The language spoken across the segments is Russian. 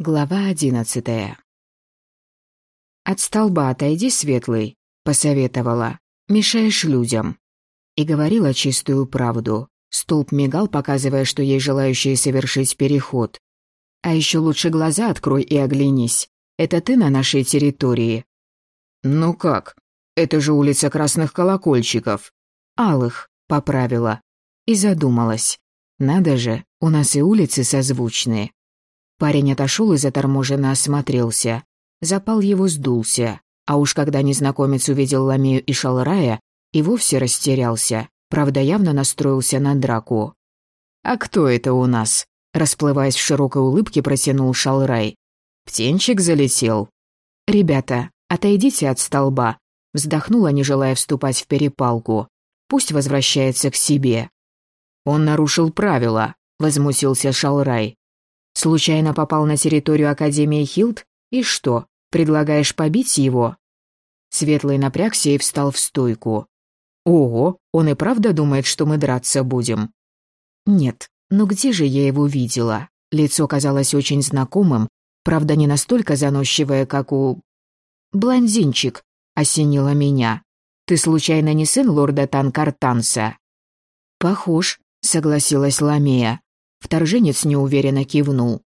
Глава одиннадцатая. «От столба отойди, светлый», — посоветовала. «Мешаешь людям». И говорила чистую правду. Столб мигал, показывая, что ей желающие совершить переход. «А еще лучше глаза открой и оглянись. Это ты на нашей территории?» «Ну как? Это же улица красных колокольчиков». «Алых», — поправила. И задумалась. «Надо же, у нас и улицы созвучные». Парень отошел и заторможенно осмотрелся. Запал его сдулся. А уж когда незнакомец увидел Ламею и Шалрая, и вовсе растерялся. Правда, явно настроился на драку. «А кто это у нас?» Расплываясь в широкой улыбке, протянул Шалрай. «Птенчик залетел». «Ребята, отойдите от столба», вздохнула, не желая вступать в перепалку. «Пусть возвращается к себе». «Он нарушил правила», — возмутился Шалрай. Случайно попал на территорию Академии Хилд? И что, предлагаешь побить его?» Светлый напрягся и встал в стойку. «Ого, он и правда думает, что мы драться будем?» «Нет, ну где же я его видела?» Лицо казалось очень знакомым, правда, не настолько заносчивое, как у... «Блондинчик», — осенило меня. «Ты случайно не сын лорда Танкартанса?» «Похож», — согласилась Ламея. Вторженец неуверенно кивнул.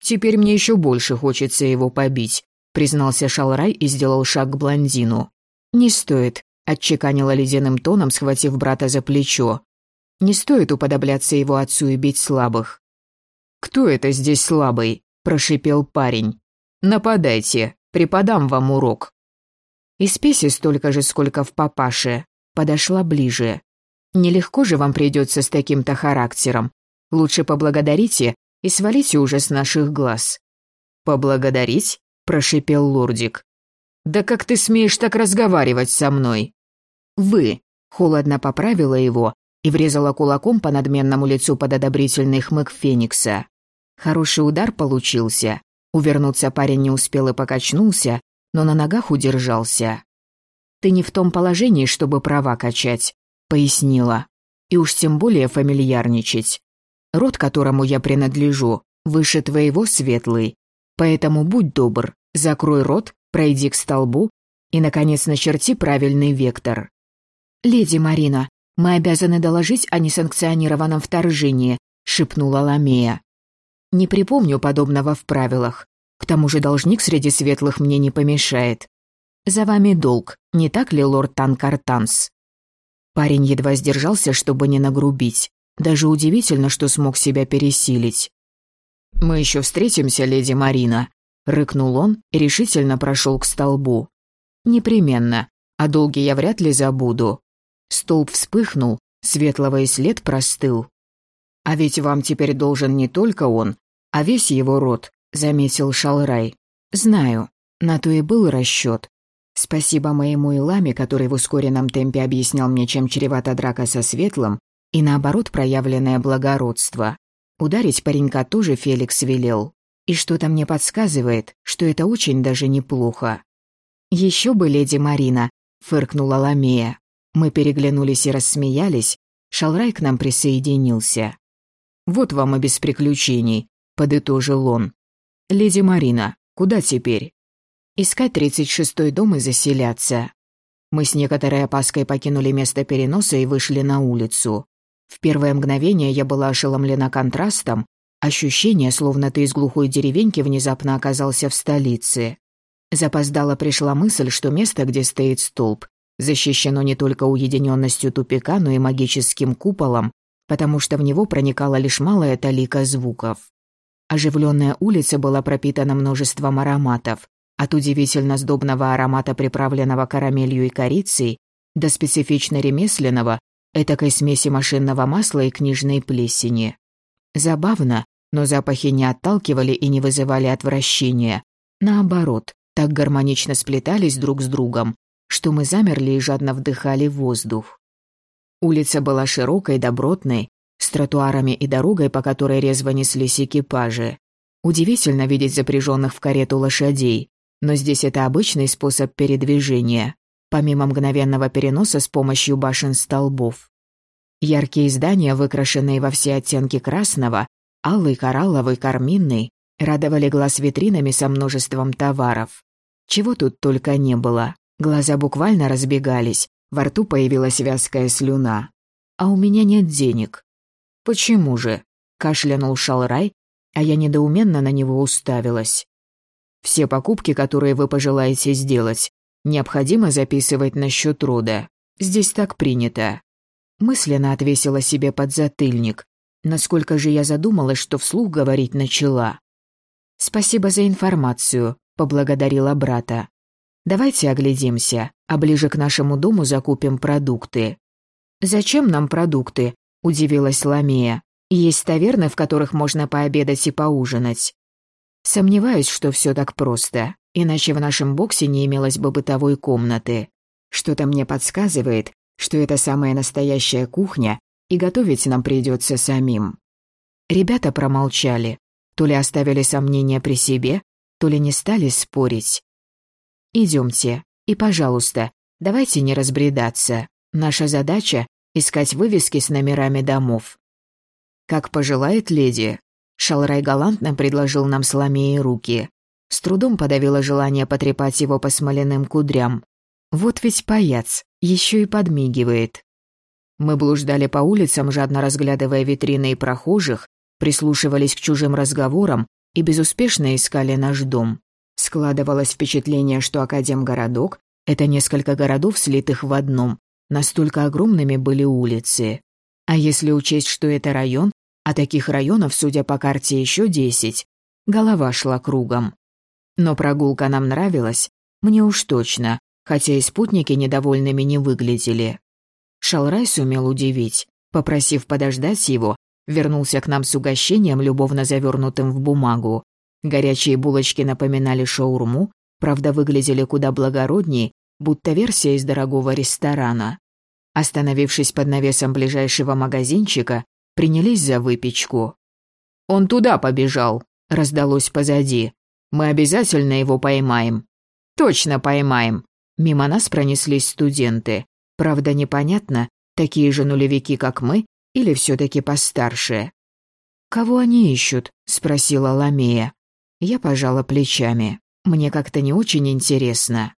«Теперь мне еще больше хочется его побить», — признался Шалрай и сделал шаг к блондину. «Не стоит», — отчеканила ледяным тоном, схватив брата за плечо. «Не стоит уподобляться его отцу и бить слабых». «Кто это здесь слабый?» – прошипел парень. «Нападайте, преподам вам урок». И спеси столько же, сколько в папаше. Подошла ближе. «Нелегко же вам придется с таким-то характером. Лучше поблагодарите и свалите уже с наших глаз». «Поблагодарить?» – прошипел лордик. «Да как ты смеешь так разговаривать со мной?» «Вы», – холодно поправила его и врезала кулаком по надменному лицу под одобрительный хмык Феникса. Хороший удар получился. Увернуться парень не успел и покачнулся, но на ногах удержался. «Ты не в том положении, чтобы права качать», — пояснила. «И уж тем более фамильярничать. Род, которому я принадлежу, выше твоего, светлый. Поэтому будь добр, закрой рот, пройди к столбу и, наконец, начерти правильный вектор. «Леди Марина, мы обязаны доложить о несанкционированном вторжении», — шепнула Ламея. «Не припомню подобного в правилах. К тому же должник среди светлых мне не помешает. За вами долг, не так ли, лорд Танкартанс?» Парень едва сдержался, чтобы не нагрубить. Даже удивительно, что смог себя пересилить. «Мы еще встретимся, леди Марина», — рыкнул он и решительно прошел к столбу. «Непременно, а долги я вряд ли забуду». Столб вспыхнул, светлого и след простыл. «А ведь вам теперь должен не только он, а весь его род», — заметил Шалрай. «Знаю, на то и был расчет. Спасибо моему Иламе, который в ускоренном темпе объяснял мне, чем чревата драка со Светлым, и наоборот проявленное благородство. Ударить паренька тоже Феликс велел. И что-то мне подсказывает, что это очень даже неплохо. Еще бы, леди Марина», — фыркнула Ламея. Мы переглянулись и рассмеялись. Шалрай к нам присоединился. «Вот вам и без приключений», — подытожил он. «Леди Марина, куда теперь?» «Искать тридцать шестой дом и заселяться». Мы с некоторой опаской покинули место переноса и вышли на улицу. В первое мгновение я была ошеломлена контрастом, ощущение, словно ты из глухой деревеньки внезапно оказался в столице. Запоздала пришла мысль, что место, где стоит столб, защищено не только уединенностью тупика, но и магическим куполом, потому что в него проникала лишь малая талика звуков. Оживленная улица была пропитана множеством ароматов, от удивительно сдобного аромата, приправленного карамелью и корицей, до специфично ремесленного, этакой смеси машинного масла и книжной плесени. Забавно, но запахи не отталкивали и не вызывали отвращения. Наоборот, так гармонично сплетались друг с другом, что мы замерли и жадно вдыхали воздух. Улица была широкой, добротной, с тротуарами и дорогой, по которой резво неслись экипажи. Удивительно видеть запряженных в карету лошадей, но здесь это обычный способ передвижения помимо мгновенного переноса с помощью башен-столбов. Яркие здания, выкрашенные во все оттенки красного, алый, коралловый, карминный, Радовали глаз витринами со множеством товаров. Чего тут только не было. Глаза буквально разбегались, во рту появилась вязкая слюна. А у меня нет денег. Почему же? Кашлянул Шалрай, а я недоуменно на него уставилась. Все покупки, которые вы пожелаете сделать, необходимо записывать на счет рода. Здесь так принято. Мысленно отвесила себе подзатыльник. Насколько же я задумалась, что вслух говорить начала. «Спасибо за информацию», — поблагодарила брата. «Давайте оглядимся, а ближе к нашему дому закупим продукты». «Зачем нам продукты?» — удивилась Ламия. «Есть таверны, в которых можно пообедать и поужинать». Сомневаюсь, что все так просто, иначе в нашем боксе не имелось бы бытовой комнаты. Что-то мне подсказывает, что это самая настоящая кухня, и готовить нам придется самим. Ребята промолчали, то ли оставили сомнения при себе, то ли не стали спорить. Идемте, и, пожалуйста, давайте не разбредаться. Наша задача — искать вывески с номерами домов. Как пожелает леди. Шалрай галантно предложил нам Соломеи руки. С трудом подавила желание потрепать его по смоляным кудрям. Вот ведь паяц, еще и подмигивает. Мы блуждали по улицам, жадно разглядывая витрины и прохожих, прислушивались к чужим разговорам и безуспешно искали наш дом. Складывалось впечатление, что Академгородок — это несколько городов, слитых в одном. Настолько огромными были улицы. А если учесть, что это район, а таких районов, судя по карте, еще десять, голова шла кругом. Но прогулка нам нравилась, мне уж точно, хотя и спутники недовольными не выглядели. Шалрай сумел удивить. Попросив подождать его, вернулся к нам с угощением, любовно завернутым в бумагу. Горячие булочки напоминали шаурму, правда выглядели куда благороднее, будто версия из дорогого ресторана. Остановившись под навесом ближайшего магазинчика, принялись за выпечку. «Он туда побежал», — раздалось позади. «Мы обязательно его поймаем». «Точно поймаем». Мимо нас пронеслись студенты. Правда, непонятно, такие же нулевики, как мы, или все таки постарше. «Кого они ищут?» — спросила Ламея. Я пожала плечами. Мне как-то не очень интересно.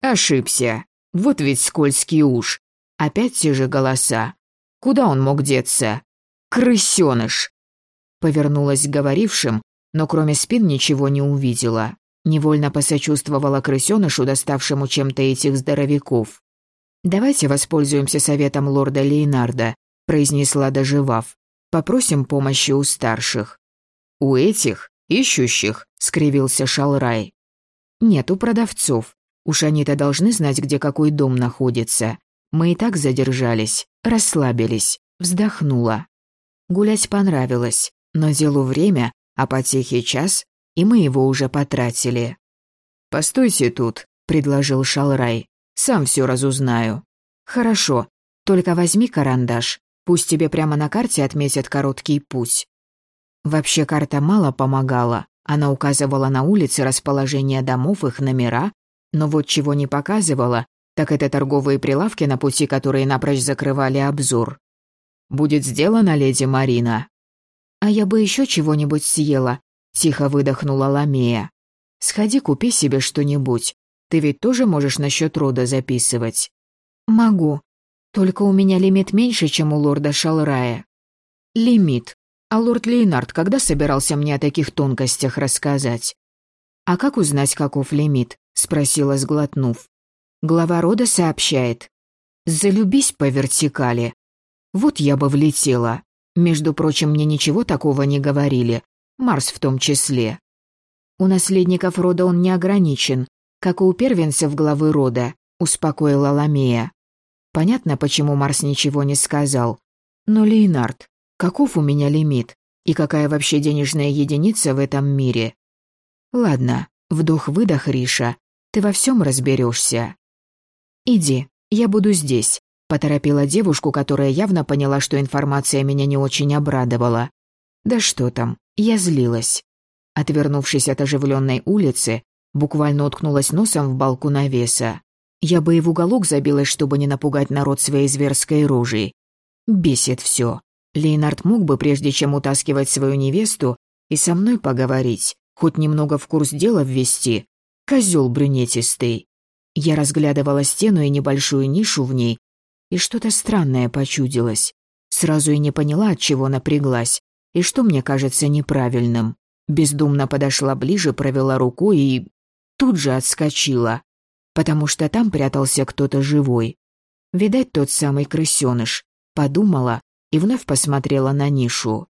Ошибся. Вот ведь скользкий уж. Опять те же голоса. Куда он мог деться? Крысёныш. Повернулась к говорившим, но кроме спин ничего не увидела. Невольно посочувствовала крысёнышу, доставшему чем-то этих здоровяков. «Давайте воспользуемся советом лорда Лейнарда», — произнесла доживав. «Попросим помощи у старших». «У этих?» «Ищущих», — скривился Шалрай. «Нет, у продавцов. Уж они-то должны знать, где какой дом находится. Мы и так задержались, расслабились, вздохнула. Гулять понравилось, но делу время, а потехи час, и мы его уже потратили». «Постойте тут», — предложил Шалрай. «Сам все разузнаю». «Хорошо, только возьми карандаш. Пусть тебе прямо на карте отметят короткий путь. Вообще карта мало помогала. Она указывала на улицы расположение домов, их номера, но вот чего не показывала, так это торговые прилавки на пути, которые напрочь закрывали обзор. «Будет сделано, леди Марина». «А я бы еще чего-нибудь съела», — тихо выдохнула Ламея. «Сходи, купи себе что-нибудь. Ты ведь тоже можешь насчет рода записывать». «Могу. Только у меня лимит меньше, чем у лорда Шалрая». «Лимит. А лорд Лейнард когда собирался мне о таких тонкостях рассказать? «А как узнать, каков лимит?» — спросила, сглотнув. Глава рода сообщает. «Залюбись по вертикали». Вот я бы влетела. Между прочим, мне ничего такого не говорили. Марс в том числе. У наследников рода он не ограничен, как и у первенцев главы рода, успокоила Ламея. Понятно, почему Марс ничего не сказал. Но Лейнард, Каков у меня лимит? И какая вообще денежная единица в этом мире? Ладно, вдох-выдох, Риша. Ты во всем разберешься. Иди, я буду здесь, поторопила девушку, которая явно поняла, что информация меня не очень обрадовала. Да что там, я злилась. Отвернувшись от оживленной улицы, буквально уткнулась носом в балку навеса. Я бы и в уголок забилась, чтобы не напугать народ своей зверской рожей. Бесит все. Лейнард мог бы, прежде чем утаскивать свою невесту, и со мной поговорить, хоть немного в курс дела ввести. Козел брюнетистый. Я разглядывала стену и небольшую нишу в ней, и что-то странное почудилось. Сразу и не поняла, от чего напряглась, и что мне кажется неправильным. Бездумно подошла ближе, провела рукой и... Тут же отскочила, потому что там прятался кто-то живой. Видать, тот самый крысёныш. Подумала и вновь посмотрела на нишу.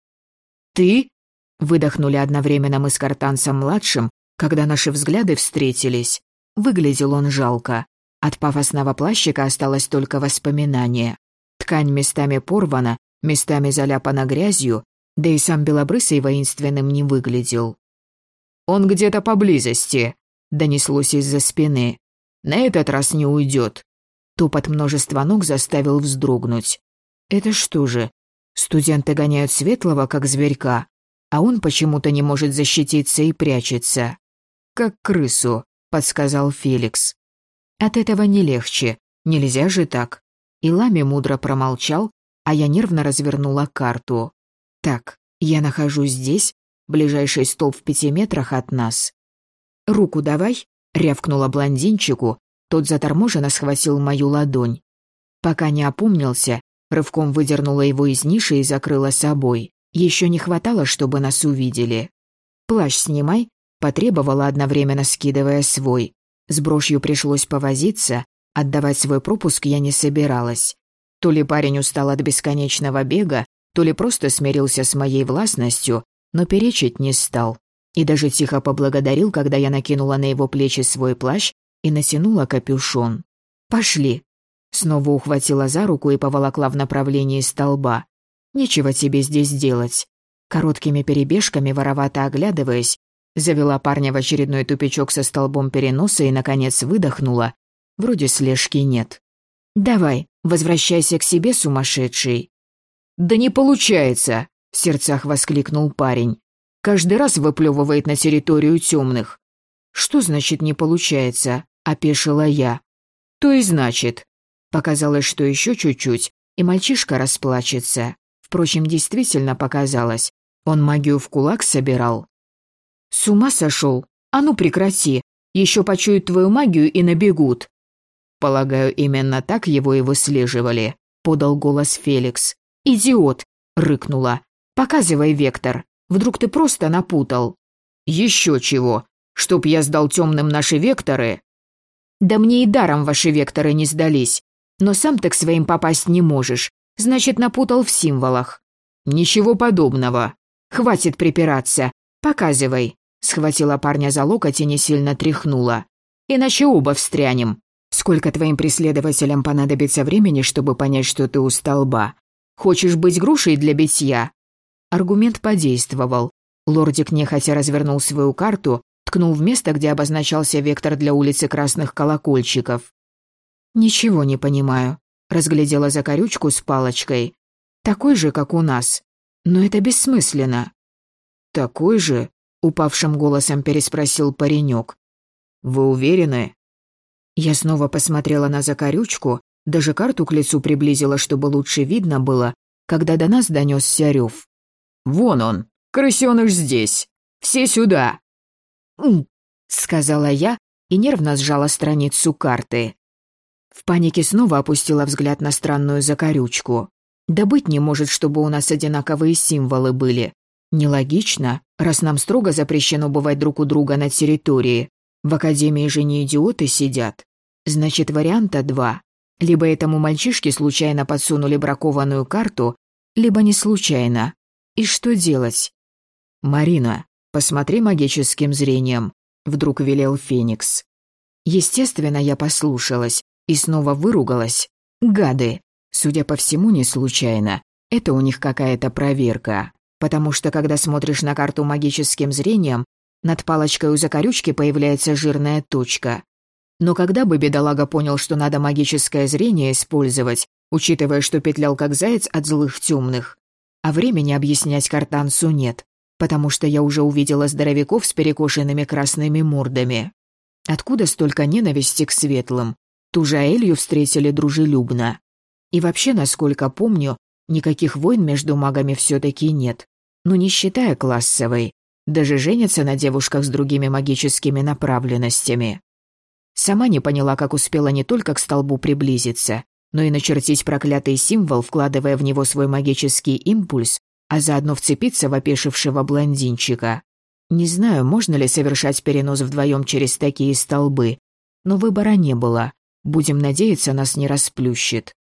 «Ты?» — выдохнули одновременно мы с Картансом-младшим, когда наши взгляды встретились. Выглядел он жалко. От пафосного плащика осталось только воспоминание. Ткань местами порвана, местами заляпана грязью, да и сам белобрысый воинственным не выглядел. «Он где-то поблизости», — донеслось из-за спины. «На этот раз не уйдет». Топот множества ног заставил вздрогнуть. «Это что же, студенты гоняют светлого, как зверька, а он почему-то не может защититься и прячется?» «Как крысу», — подсказал Феликс. «От этого не легче, нельзя же так». И Лами мудро промолчал, а я нервно развернула карту. Так, я нахожусь здесь, ближайший столб в пяти метрах от нас. «Руку давай», — рявкнула блондинчику, тот заторможенно схватил мою ладонь. Пока не опомнился, рывком выдернула его из ниши и закрыла собой. Еще не хватало, чтобы нас увидели. «Плащ снимай», — потребовала одновременно скидывая свой. С брошью пришлось повозиться, отдавать свой пропуск я не собиралась. То ли парень устал от бесконечного бега, то ли просто смирился с моей властностью, но перечить не стал. И даже тихо поблагодарил, когда я накинула на его плечи свой плащ и натянула капюшон. «Пошли». Снова ухватила за руку и поволокла в направлении столба. «Нечего тебе здесь делать». Короткими перебежками, воровато оглядываясь, завела парня в очередной тупичок со столбом переноса и, наконец, выдохнула. Вроде слежки нет. «Давай, возвращайся к себе, сумасшедший». «Да не получается!» — в сердцах воскликнул парень. «Каждый раз выплевывает на территорию темных». «Что значит не получается?» — опешила я. «То и значит». Показалось, что еще чуть-чуть, и мальчишка расплачется. Впрочем, действительно показалось. Он магию в кулак собирал. «С ума сошел? А ну прекрати! Еще почуют твою магию и набегут!» «Полагаю, именно так его и выслеживали», — подал голос Феликс. «Идиот!» — рыкнула. «Показывай вектор. Вдруг ты просто напутал». «Еще чего! Чтоб я сдал темным наши векторы?» «Да мне и даром ваши векторы не сдались. Но сам ты к своим попасть не можешь. Значит, напутал в символах». «Ничего подобного. Хватит припираться. Показывай», — схватила парня за локоть и не сильно тряхнула. «Иначе оба встрянем. Сколько твоим преследователям понадобится времени, чтобы понять, что ты у столба? Хочешь быть грушей для битья?» Аргумент подействовал. Лордик нехотя развернул свою карту, ткнул в место, где обозначался вектор для улицы Красных Колокольчиков. «Ничего не понимаю», — разглядела закорючку с палочкой. «Такой же, как у нас. Но это бессмысленно». «Такой же?» — упавшим голосом переспросил паренек. «Вы уверены?» Я снова посмотрела на закорючку, даже карту к лицу приблизила, чтобы лучше видно было, когда до нас донесся рев. «Вон он, крысёныш здесь! Все сюда!» Сказала я и нервно сжала страницу карты. В панике снова опустила взгляд на странную закорючку. Да быть не может, чтобы у нас одинаковые символы были. Нелогично, раз нам строго запрещено бывать друг у друга на территории. В академии же не идиоты сидят. Значит, варианта два. Либо этому мальчишке случайно подсунули бракованную карту, либо не случайно. И что делать? «Марина, посмотри магическим зрением», — вдруг велел Феникс. Естественно, я послушалась и снова выругалась. Гады. Судя по всему, не случайно. Это у них какая-то проверка. Потому что, когда смотришь на карту магическим зрением, над палочкой у закорючки появляется жирная точка. Но когда бы бедолага понял, что надо магическое зрение использовать, учитывая, что петлял как заяц от злых темных, а времени объяснять картансу нет, потому что я уже увидела здоровяков с перекошенными красными мордами. Откуда столько ненависти к светлым? Ту же Элью встретили дружелюбно. И вообще, насколько помню, никаких войн между магами все-таки нет. Но не считая классовой. Даже женятся на девушках с другими магическими направленностями. Сама не поняла, как успела не только к столбу приблизиться, но и начертить проклятый символ, вкладывая в него свой магический импульс, а заодно вцепиться в опешившего блондинчика. Не знаю, можно ли совершать перенос вдвоем через такие столбы, но выбора не было. Будем надеяться, нас не расплющит.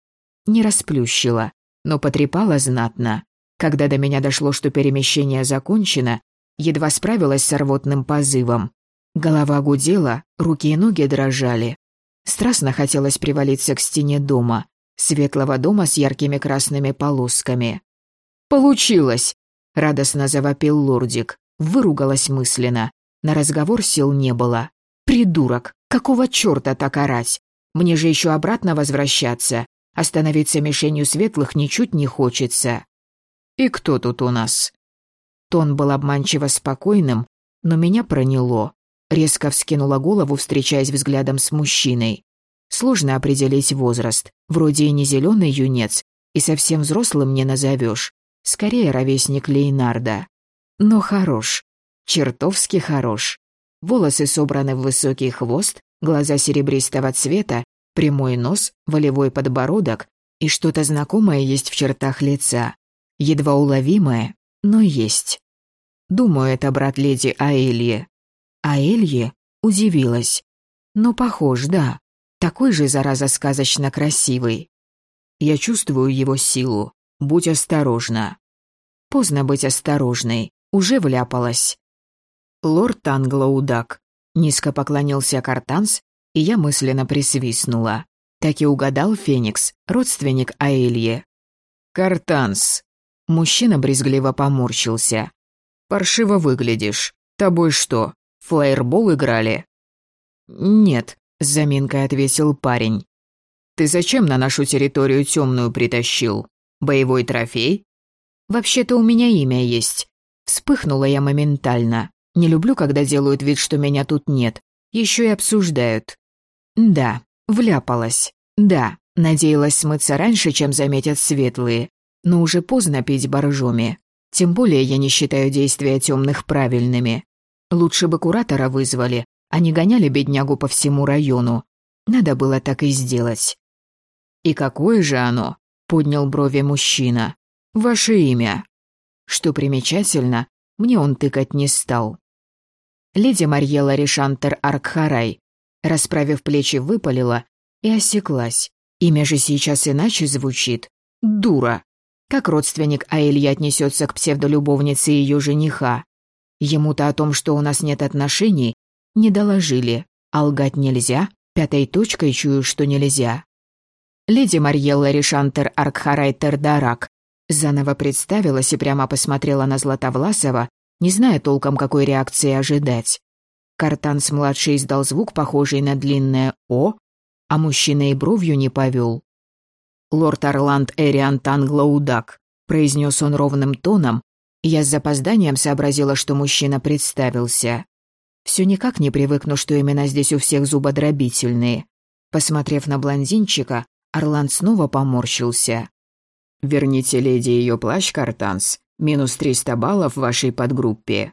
Не расплющила, но потрепала знатно. Когда до меня дошло, что перемещение закончено, едва справилась с рвотным позывом. Голова гудела, руки и ноги дрожали. Страстно хотелось привалиться к стене дома, светлого дома с яркими красными полосками. «Получилось!» — радостно завопил лордик. Выругалась мысленно. На разговор сил не было. «Придурок! Какого чёрта так орать? Мне же еще обратно возвращаться. Остановиться мишенью светлых ничуть не хочется». «И кто тут у нас?» Тон был обманчиво спокойным, но меня проняло. Резко вскинула голову, встречаясь взглядом с мужчиной. Сложно определить возраст. Вроде и не зеленый юнец, и совсем взрослым не назовешь. Скорее ровесник Лейнарда. Но хорош. Чертовски хорош. Волосы собраны в высокий хвост, глаза серебристого цвета, прямой нос, волевой подбородок и что-то знакомое есть в чертах лица. Едва уловимое, но есть. Думаю, это брат леди Аэльи. Аэльи удивилась. Но похож, да. Такой же, зараза, сказочно красивый. Я чувствую его силу. Будь осторожна. Поздно быть осторожной уже вляпалась. Лорд Англоудак. Низко поклонился Картанс, и я мысленно присвистнула. Так и угадал Феникс, родственник Аэлье. «Картанс!» Мужчина брезгливо поморщился. «Паршиво выглядишь. Тобой что, флайербол играли?» «Нет», — с заминкой ответил парень. «Ты зачем на нашу территорию темную притащил? Боевой трофей?» «Вообще-то у меня имя есть. Вспыхнула я моментально. Не люблю, когда делают вид, что меня тут нет. Еще и обсуждают. Да, вляпалась. Да, надеялась смыться раньше, чем заметят светлые. Но уже поздно пить боржоми. Тем более я не считаю действия темных правильными. Лучше бы куратора вызвали, а не гоняли беднягу по всему району. Надо было так и сделать. «И какое же оно?» — поднял брови мужчина. «Ваше имя?» Что примечательно, мне он тыкать не стал. Леди Марьела Ришантер Аркхарай, расправив плечи, выпалила и осеклась. Имя же сейчас иначе звучит. Дура. Как родственник Аэлья отнесется к псевдолюбовнице ее жениха? Ему-то о том, что у нас нет отношений, не доложили. А лгать нельзя, пятой точкой чую, что нельзя. Леди Марьелла Ришантер Аркхарай Тердарак Заново представилась и прямо посмотрела на Златовласова, не зная толком, какой реакции ожидать. Картанс-младший издал звук, похожий на длинное «О», а мужчина и бровью не повел. «Лорд Орланд Эриан Танглоудак», — произнес он ровным тоном, я с запозданием сообразила, что мужчина представился. Все никак не привыкну, что имена здесь у всех зубодробительные. Посмотрев на блондинчика, Орланд снова поморщился. Верните леди ее плащ, Картанс. Минус триста баллов в вашей подгруппе».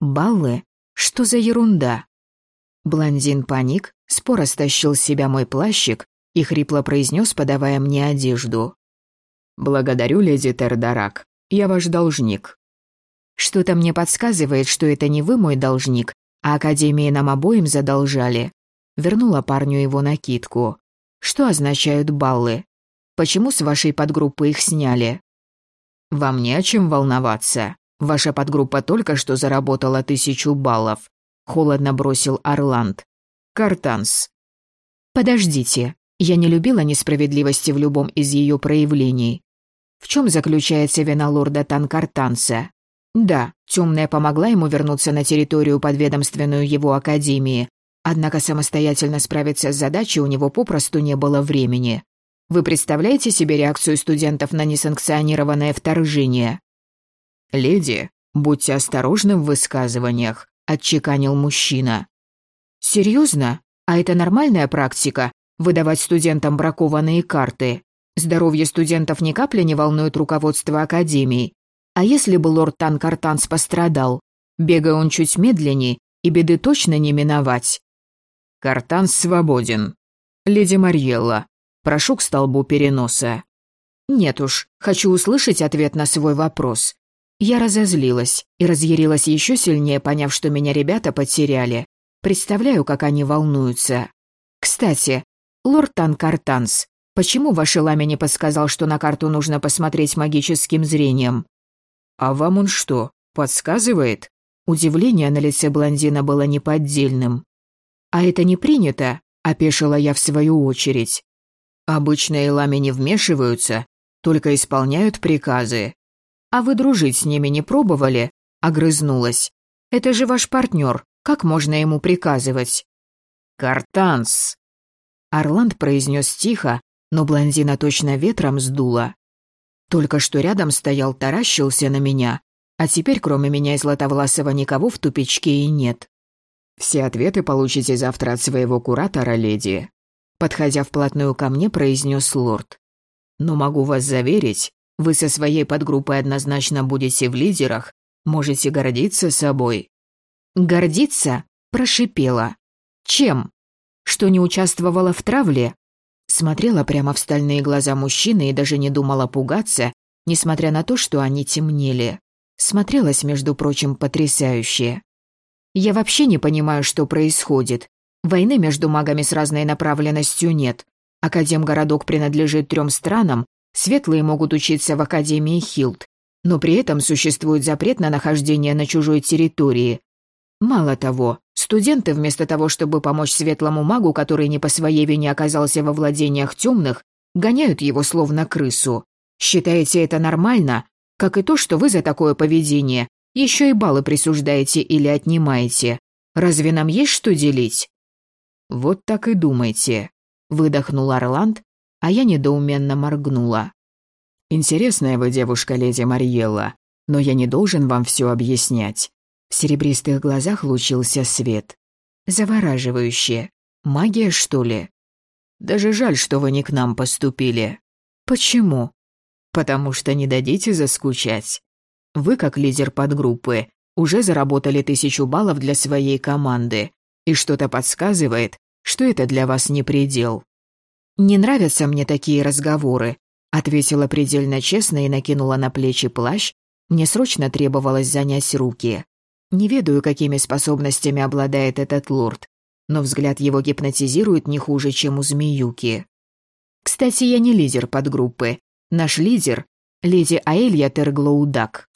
«Баллы? Что за ерунда?» Блондин паник, споро стащил с себя мой плащик и хрипло произнес, подавая мне одежду. «Благодарю, леди Тердарак. Я ваш должник». «Что-то мне подсказывает, что это не вы мой должник, а Академии нам обоим задолжали». Вернула парню его накидку. «Что означают баллы?» Почему с вашей подгруппы их сняли?» «Вам не о чем волноваться. Ваша подгруппа только что заработала тысячу баллов», — холодно бросил Орланд. «Картанс». «Подождите. Я не любила несправедливости в любом из ее проявлений. В чем заключается вина лорда Танкартанса? Да, темная помогла ему вернуться на территорию подведомственную его академии, однако самостоятельно справиться с задачей у него попросту не было времени. Вы представляете себе реакцию студентов на несанкционированное вторжение? Леди, будьте осторожны в высказываниях, отчеканил мужчина. Серьезно? А это нормальная практика выдавать студентам бракованные карты? Здоровье студентов ни капли не волнует руководство академии. А если бы лорд Танкартанс пострадал? Бегая он чуть медленней, и беды точно не миновать. Картан свободен. Леди Марьелла, прошу к столбу переноса. Нет уж, хочу услышать ответ на свой вопрос. Я разозлилась и разъярилась еще сильнее, поняв, что меня ребята потеряли. Представляю, как они волнуются. Кстати, лорд Танкартанс, почему ваш Лами не подсказал, что на карту нужно посмотреть магическим зрением? А вам он что, подсказывает? Удивление на лице блондина было неподдельным. «А это не принято», — опешила я в свою очередь. «Обычно Элами не вмешиваются, только исполняют приказы». «А вы дружить с ними не пробовали?» — огрызнулась. «Это же ваш партнер, как можно ему приказывать?» «Картанс!» Орланд произнес тихо, но блондина точно ветром сдуло. Только что рядом стоял, таращился на меня, а теперь, кроме меня и Златовласова, никого в тупичке и нет. Все ответы получите завтра от своего куратора, леди. Подходя вплотную ко мне, произнес лорд. Но могу вас заверить, вы со своей подгруппой однозначно будете в лидерах, можете гордиться собой. Гордиться? Прошипела. Чем? Что не участвовала в травле? Смотрела прямо в стальные глаза мужчины и даже не думала пугаться, несмотря на то, что они темнели. Смотрелась, между прочим, потрясающе. Я вообще не понимаю, что происходит. Войны между магами с разной направленностью нет. Академгородок принадлежит трем странам, светлые могут учиться в Академии Хилд, но при этом существует запрет на нахождение на чужой территории. Мало того, студенты вместо того, чтобы помочь светлому магу, который не по своей вине оказался во владениях темных, гоняют его словно крысу. Считаете это нормально? Как и то, что вы за такое поведение еще и баллы присуждаете или отнимаете. Разве нам есть что делить?» «Вот так и думайте», — выдохнул Орланд, а я недоуменно моргнула. «Интересная вы девушка, леди Мариелла, но я не должен вам все объяснять». В серебристых глазах лучился свет. Завораживающе. Магия, что ли? Даже жаль, что вы не к нам поступили. Почему? потому что не дадите заскучать. Вы, как лидер подгруппы, уже заработали тысячу баллов для своей команды, и что-то подсказывает, что это для вас не предел». «Не нравятся мне такие разговоры», — ответила предельно честно и накинула на плечи плащ. Мне срочно требовалось занять руки. Не ведаю, какими способностями обладает этот лорд, но взгляд его гипнотизирует не хуже, чем у змеюки. Кстати, я не лидер подгруппы, Наш лидер — леди Аэлья Терглоудак.